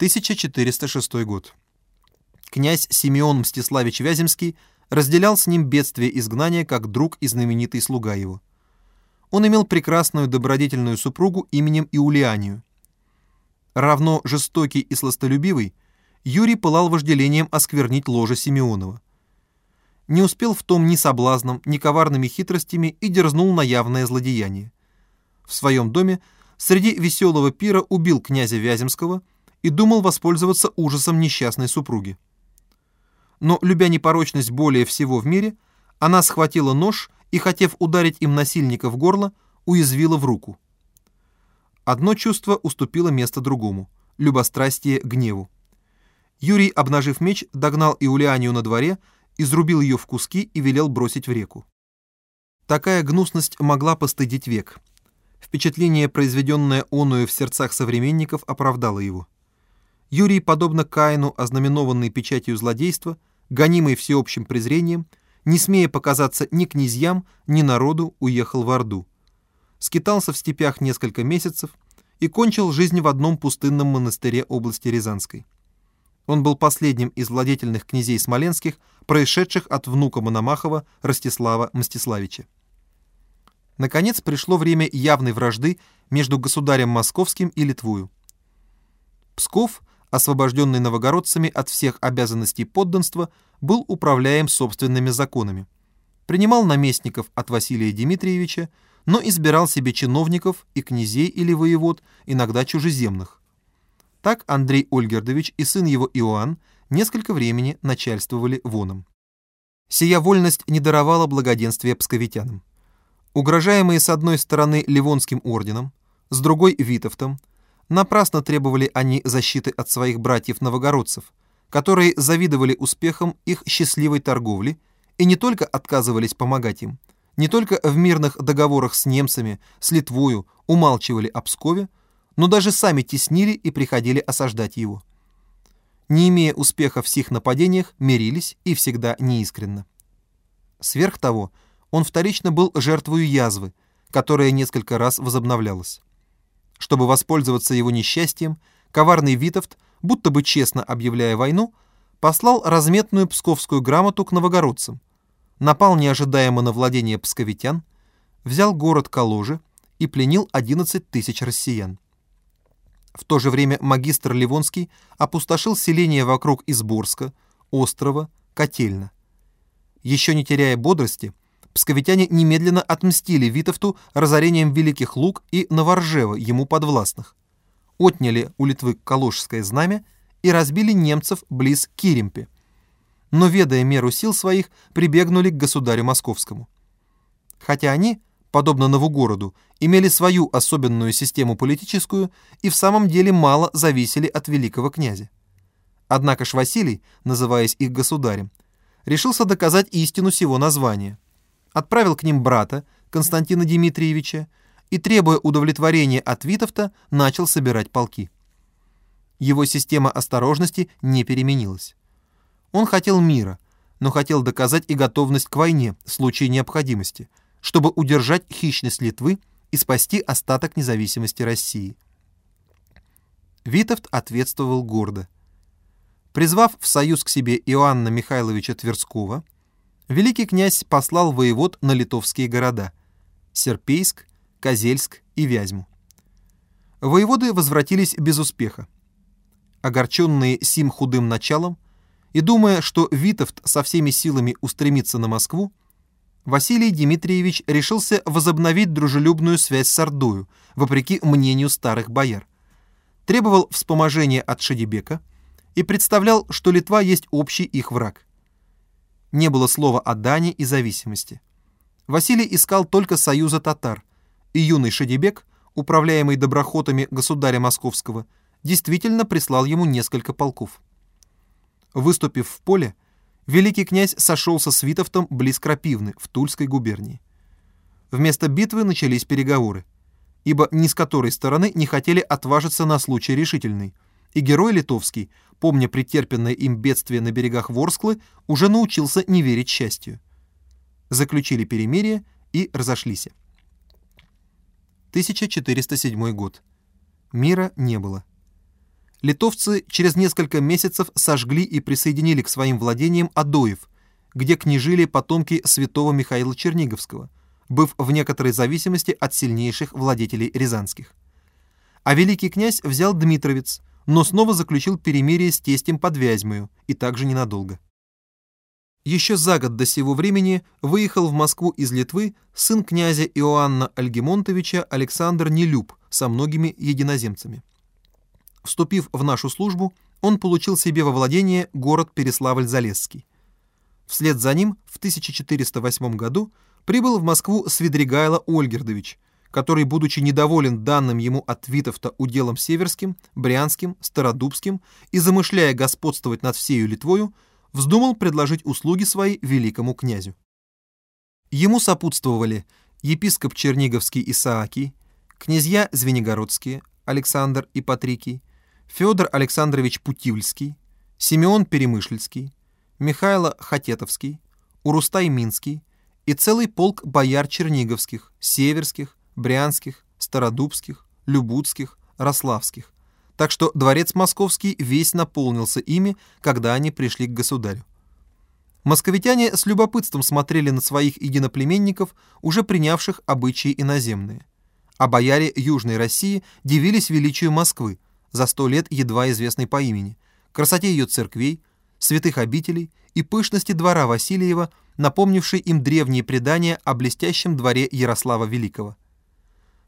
1406 год. Князь Симеон Мстиславич Вяземский разделял с ним бедствие изгнания как друг и знаменитый слуга его. Он имел прекрасную добродетельную супругу именем Иулианию. Равно жестокий и сластолюбивый, Юрий пылал вожделением осквернить ложе Симеонова. Не успел в том ни соблазном, ни коварными хитростями и дерзнул на явное злодеяние. В своем доме среди веселого пира убил князя Вяземского и думал воспользоваться ужасом несчастной супруги. Но, любя непорочность более всего в мире, она схватила нож и, хотев ударить им насильника в горло, уязвила в руку. Одно чувство уступило место другому — любострастие гневу. Юрий, обнажив меч, догнал Иулианию на дворе, изрубил ее в куски и велел бросить в реку. Такая гнусность могла постыдить век. Впечатление, произведенное оную в сердцах современников, оправдало его. Юрий, подобно Каину, ознаменованный печатью злодейства, гонимый всеобщим презрением, не смея показаться ни князьям, ни народу, уехал в Орду. Скитался в степях несколько месяцев и кончил жизнь в одном пустынном монастыре области Рязанской. Он был последним из владетельных князей смоленских, происшедших от внука Мономахова Ростислава Мстиславича. Наконец пришло время явной вражды между государем Московским и Литвою. Псков, освобожденный новогородцами от всех обязанностей подданства, был управляем собственными законами. Принимал наместников от Василия Дмитриевича, но избирал себе чиновников и князей или воевод, иногда чужеземных. Так Андрей Ольгердович и сын его Иоанн несколько времени начальствовали воном. Сия вольность не даровала благоденствия псковитянам. Угрожаемые с одной стороны Ливонским орденом, с другой — Витовтом, напрасно требовали они защиты от своих братьев-новогородцев, которые завидовали успехам их счастливой торговли и не только отказывались помогать им, не только в мирных договорах с немцами, с Литвою умалчивали о Пскове, но даже сами теснили и приходили осаждать его. Не имея успеха в сих нападениях, мирились и всегда неискренно. Сверх того, он вторично был жертвою язвы, которая несколько раз возобновлялась. Чтобы воспользоваться его несчастьем, коварный Витовт, будто бы честно объявляя войну, послал разметную псковскую грамоту к новогородцам, напал неожидаемо на владение псковитян, взял город Калужи и пленил 11 тысяч россиян. В то же время магистр Ливонский опустошил селение вокруг Изборска, острова, Котельна. Еще не теряя бодрости, псковитяне немедленно отмстили Витовту разорением Великих Луг и Новоржева, ему подвластных. Отняли у Литвы Калужское знамя и разбили немцев близ Киримпе. Но, ведая меру сил своих, прибегнули к государю московскому. Хотя они, подобно Новогороду, имели свою особенную систему политическую и в самом деле мало зависели от великого князя. Однако ж Василий, называясь их государем, решился доказать истину сего названия – отправил к ним брата, Константина Дмитриевича, и, требуя удовлетворения от Витовта, начал собирать полки. Его система осторожности не переменилась. Он хотел мира, но хотел доказать и готовность к войне в случае необходимости, чтобы удержать хищность Литвы и спасти остаток независимости России. Витовт ответствовал гордо. Призвав в союз к себе Иоанна Михайловича Тверского, великий князь послал воевод на литовские города – Серпейск, Козельск и Вязьму. Воеводы возвратились без успеха. Огорченные сим худым началом и думая, что Витовт со всеми силами устремится на Москву, Василий Дмитриевич решился возобновить дружелюбную связь с Ордою, вопреки мнению старых бояр. Требовал вспоможения от Шадибека и представлял, что Литва есть общий их враг – не было слова о Дане и зависимости. Василий искал только союза татар, и юный Шадибек, управляемый доброхотами государя Московского, действительно прислал ему несколько полков. Выступив в поле, великий князь сошелся с Витовтом близ Крапивны в Тульской губернии. Вместо битвы начались переговоры, ибо ни с которой стороны не хотели отважиться на случай решительный – и герой литовский, помня претерпенное им бедствие на берегах Ворсклы, уже научился не верить счастью. Заключили перемирие и разошлись. 1407 год. Мира не было. литовцы через несколько месяцев сожгли и присоединили к своим владениям Адоев, где княжили потомки святого Михаила Черниговского, быв в некоторой зависимости от сильнейших владетелей рязанских. А великий князь взял Дмитровец, но снова заключил перемирие с тестем под Вязьмою, и также ненадолго. Еще за год до сего времени выехал в Москву из Литвы сын князя Иоанна Альгемонтовича Александр Нелюб со многими единоземцами. Вступив в нашу службу, он получил себе во владение город Переславль-Залесский. Вслед за ним в 1408 году прибыл в Москву Свидригайло Ольгердович, который, будучи недоволен данным ему от Витовта уделом Северским, Брянским, Стародубским и замышляя господствовать над всею Литвою, вздумал предложить услуги свои великому князю. Ему сопутствовали епископ Черниговский Исаакий, князья Звенигородские, Александр и Патрикий, Федор Александрович Путивльский, Симеон Перемышльский, Михайло Хатетовский, Урустай Минский и целый полк бояр черниговских, северских, брянских, стародубских, любутских, рославских, так что дворец московский весь наполнился ими, когда они пришли к государю. Московитяне с любопытством смотрели на своих единоплеменников, уже принявших обычаи иноземные. А бояре Южной России дивились величию Москвы, за сто лет едва известной по имени, красоте ее церквей, святых обителей и пышности двора Васильева, напомнившей им древние предания о блестящем дворе Ярослава Великого.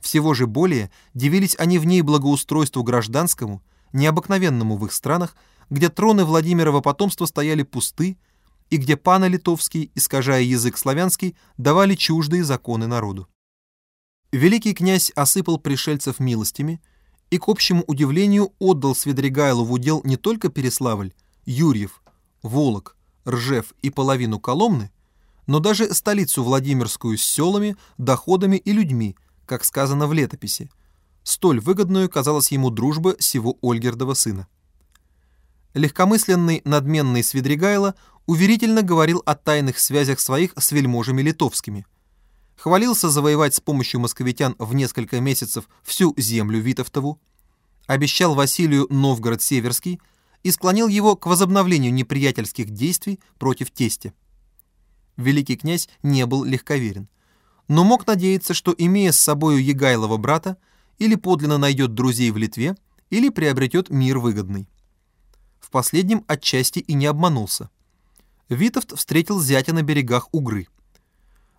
Всего же более дивились они в ней благоустройству гражданскому, необыкновенному в их странах, где троны Владимирова потомства стояли пусты, и где паны литовский, искажая язык славянский, давали чуждые законы народу. Великий князь осыпал пришельцев милостями и, к общему удивлению, отдал Свидригайлу в удел не только Переславль, Юрьев, Волок, Ржев и половину Коломны, но даже столицу Владимирскую с селами, доходами и людьми – как сказано в летописи. Столь выгодную казалась ему дружба сего Ольгердова сына. Легкомысленный, надменный Свидригайло уверительно говорил о тайных связях своих с вельможами литовскими. Хвалился завоевать с помощью московитян в несколько месяцев всю землю Витовтову, обещал Василию Новгород Северский и склонил его к возобновлению неприятельских действий против тестя. Великий князь не был легковерен но мог надеяться, что, имея с собою Егайлова брата, или подлинно найдет друзей в Литве, или приобретет мир выгодный. В последнем отчасти и не обманулся. Витовт встретил зятя на берегах Угры.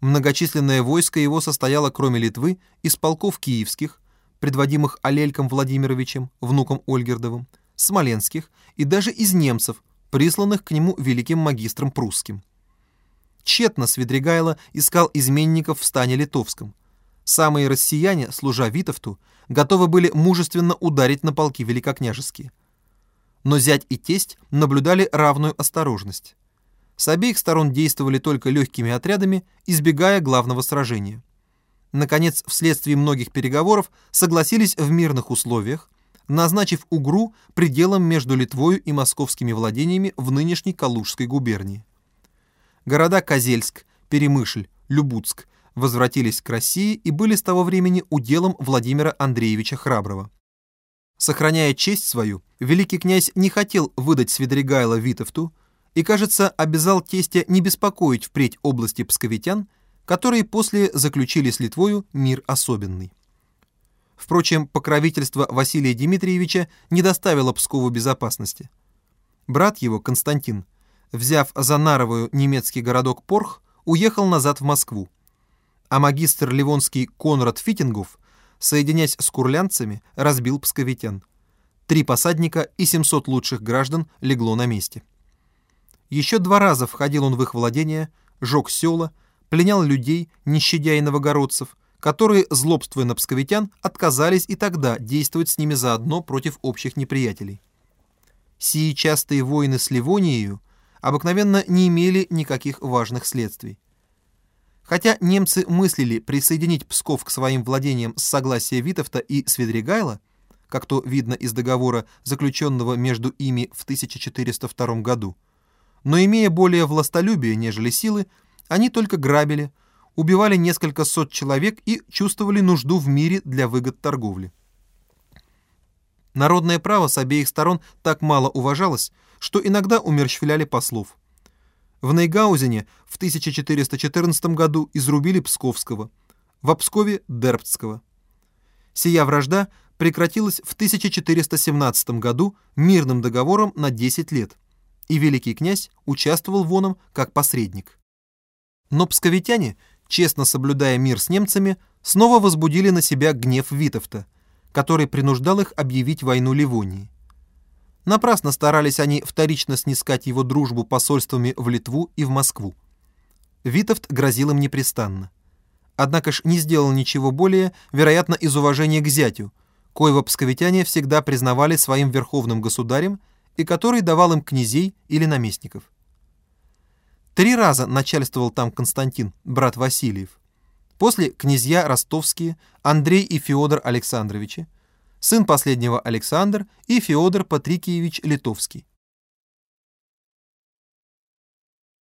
Многочисленное войско его состояло, кроме Литвы, из полков киевских, предводимых Алельком Владимировичем, внуком Ольгердовым, смоленских и даже из немцев, присланных к нему великим магистром прусским. Тщетно Свидригайло искал изменников в стане литовском. Самые россияне, служа Витовту, готовы были мужественно ударить на полки великокняжеские. Но зять и тесть наблюдали равную осторожность. С обеих сторон действовали только легкими отрядами, избегая главного сражения. Наконец, вследствие многих переговоров согласились в мирных условиях, назначив Угру пределом между Литвою и московскими владениями в нынешней Калужской губернии. Города Козельск, Перемышль, Любуцк возвратились к России и были с того времени уделом Владимира Андреевича Храброго. Сохраняя честь свою, великий князь не хотел выдать Свидригайла Витовту и, кажется, обязал тестя не беспокоить впредь области псковитян, которые после заключили с Литвою мир особенный. Впрочем, покровительство Василия Дмитриевича не доставило Пскову безопасности. Брат его, Константин, взяв за Наровую немецкий городок Порх, уехал назад в Москву. А магистр ливонский Конрад Фитингов, соединяясь с курлянцами, разбил псковитян. Три посадника и 700 лучших граждан легло на месте. Еще два раза входил он в их владения, жег села, пленял людей, не щадя и новогородцев, которые, злобствуя на псковитян, отказались и тогда действовать с ними заодно против общих неприятелей. Сии частые войны с Ливонией обыкновенно не имели никаких важных следствий. Хотя немцы мыслили присоединить Псков к своим владениям с согласия Витовта и Свидригайла, как то видно из договора, заключенного между ими в 1402 году, но имея более властолюбие, нежели силы, они только грабили, убивали несколько сот человек и чувствовали нужду в мире для выгод торговли. Народное право с обеих сторон так мало уважалось, что иногда умерщвляли послов. В Нейгаузене в 1414 году изрубили Псковского, в Пскове – Дербцкого. Сия вражда прекратилась в 1417 году мирным договором на 10 лет, и великий князь участвовал в оном как посредник. Но псковитяне, честно соблюдая мир с немцами, снова возбудили на себя гнев Витовта, который принуждал их объявить войну Ливонии. Напрасно старались они вторично снискать его дружбу посольствами в Литву и в Москву. Витовт грозил им непрестанно. Однако ж не сделал ничего более, вероятно, из уважения к зятю, коего псковитяне всегда признавали своим верховным государем и который давал им князей или наместников. Три раза начальствовал там Константин, брат Васильев. После князья ростовские Андрей и Феодор Александровичи, сын последнего Александр и Феодор Патрикиевич Литовский.